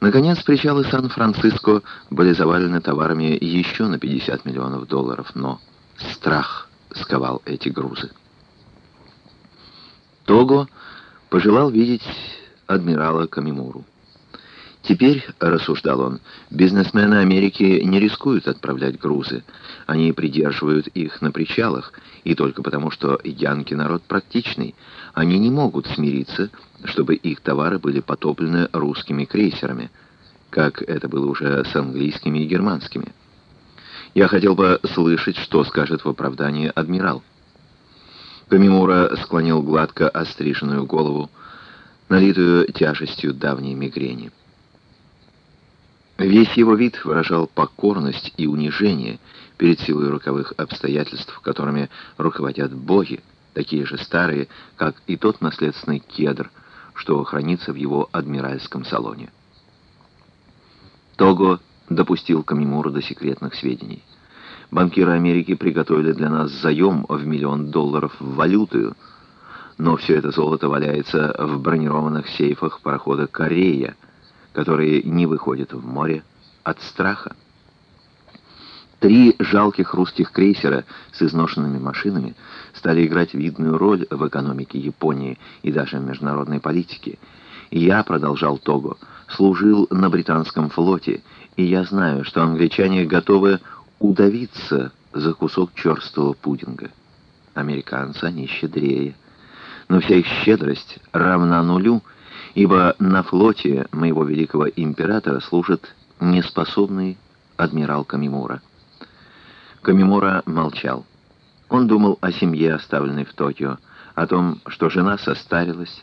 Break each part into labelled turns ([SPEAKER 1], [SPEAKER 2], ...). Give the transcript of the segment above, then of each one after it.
[SPEAKER 1] Наконец, причалы Сан-Франциско были завалены товарами еще на 50 миллионов долларов, но страх сковал эти грузы. Того пожелал видеть адмирала Камимуру. Теперь, рассуждал он, бизнесмены Америки не рискуют отправлять грузы. Они придерживают их на причалах, и только потому, что янки народ практичный, они не могут смириться, чтобы их товары были потоплены русскими крейсерами, как это было уже с английскими и германскими. Я хотел бы слышать, что скажет в оправдании адмирал. Камимура склонил гладко остриженную голову, налитую тяжестью давней мигрени. Весь его вид выражал покорность и унижение перед силой роковых обстоятельств, которыми руководят боги, такие же старые, как и тот наследственный кедр, что хранится в его адмиральском салоне. Того допустил Камимуру до секретных сведений. Банкиры Америки приготовили для нас заем в миллион долларов в валюту, но все это золото валяется в бронированных сейфах парохода «Корея», которые не выходят в море от страха. Три жалких русских крейсера с изношенными машинами стали играть видную роль в экономике Японии и даже в международной политике. Я, продолжал Того, служил на британском флоте, и я знаю, что англичане готовы удавиться за кусок черствого пудинга. Американцы, они щедрее. Но вся их щедрость равна нулю — ибо на флоте моего великого императора служит неспособный адмирал Камимура. Камимура молчал. Он думал о семье, оставленной в Токио, о том, что жена состарилась,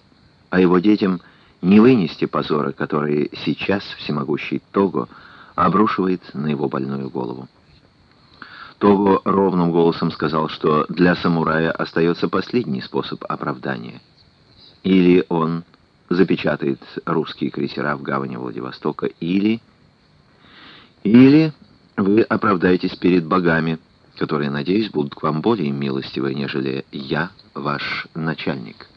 [SPEAKER 1] а его детям не вынести позора, который сейчас всемогущий Того обрушивает на его больную голову. Того ровным голосом сказал, что для самурая остается последний способ оправдания. Или он запечатает русские крейсера в гавани Владивостока, или... Или вы оправдаетесь перед богами, которые, надеюсь, будут к вам более милостивы, нежели я, ваш начальник.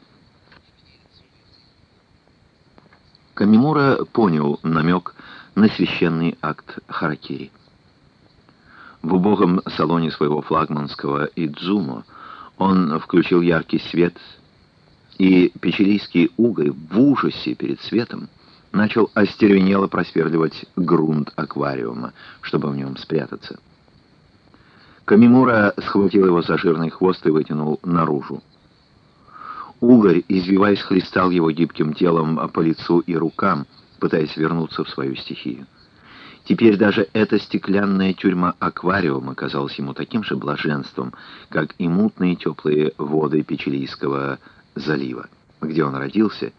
[SPEAKER 1] Камимура понял намек на священный акт Харакири. В убогом салоне своего флагманского Идзумо он включил яркий свет и печерийский угорь в ужасе перед светом начал остервенело просверливать грунт аквариума, чтобы в нем спрятаться. Камимура схватил его за жирный хвост и вытянул наружу. Угорь, извиваясь, хлестал его гибким телом по лицу и рукам, пытаясь вернуться в свою стихию. Теперь даже эта стеклянная тюрьма аквариума казалась ему таким же блаженством, как и мутные теплые воды Печилийского залива, где он родился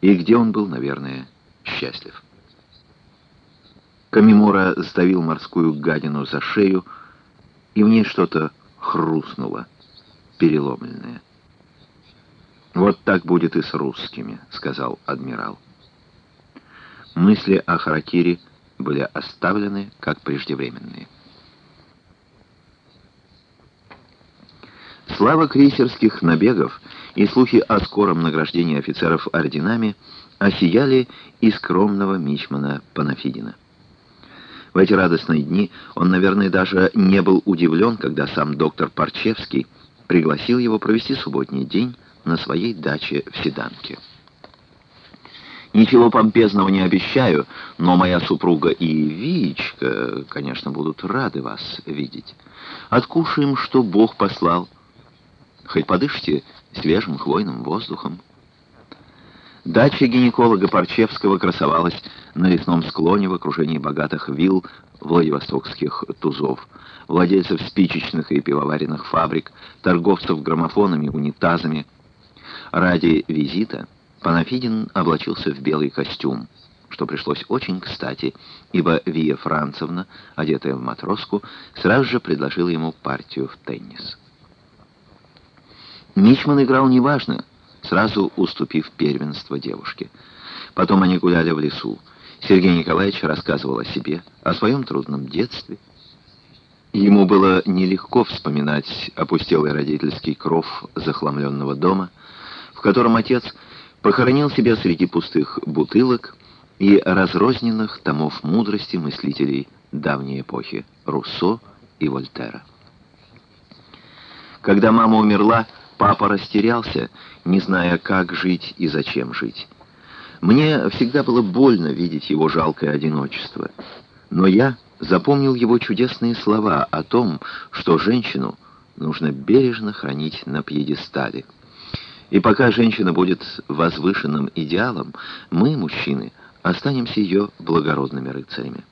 [SPEAKER 1] и где он был, наверное, счастлив. Камимура сдавил морскую гадину за шею, и в ней что-то хрустнуло, переломленное. «Вот так будет и с русскими», — сказал адмирал. Мысли о Харакире были оставлены как преждевременные. Слава крейсерских набегов и слухи о скором награждении офицеров орденами осияли и скромного мичмана Панафидина. В эти радостные дни он, наверное, даже не был удивлен, когда сам доктор Парчевский пригласил его провести субботний день на своей даче в Седанке. Ничего помпезного не обещаю, но моя супруга и Вичка, конечно, будут рады вас видеть. Откушаем, что Бог послал, Хоть подышите свежим хвойным воздухом. Дача гинеколога Парчевского красовалась на лесном склоне в окружении богатых вилл владивостокских тузов, владельцев спичечных и пивоваренных фабрик, торговцев граммофонами, унитазами. Ради визита Панафидин облачился в белый костюм, что пришлось очень кстати, ибо Вия Францевна, одетая в матроску, сразу же предложила ему партию в теннис. Мичман играл неважно, сразу уступив первенство девушке. Потом они гуляли в лесу. Сергей Николаевич рассказывал о себе, о своем трудном детстве. Ему было нелегко вспоминать опустелый родительский кров захламленного дома, в котором отец похоронил себя среди пустых бутылок и разрозненных томов мудрости мыслителей давней эпохи Руссо и Вольтера. Когда мама умерла, папа растерялся, не зная, как жить и зачем жить. Мне всегда было больно видеть его жалкое одиночество. Но я запомнил его чудесные слова о том, что женщину нужно бережно хранить на пьедестале. И пока женщина будет возвышенным идеалом, мы, мужчины, останемся ее благородными рыцарями.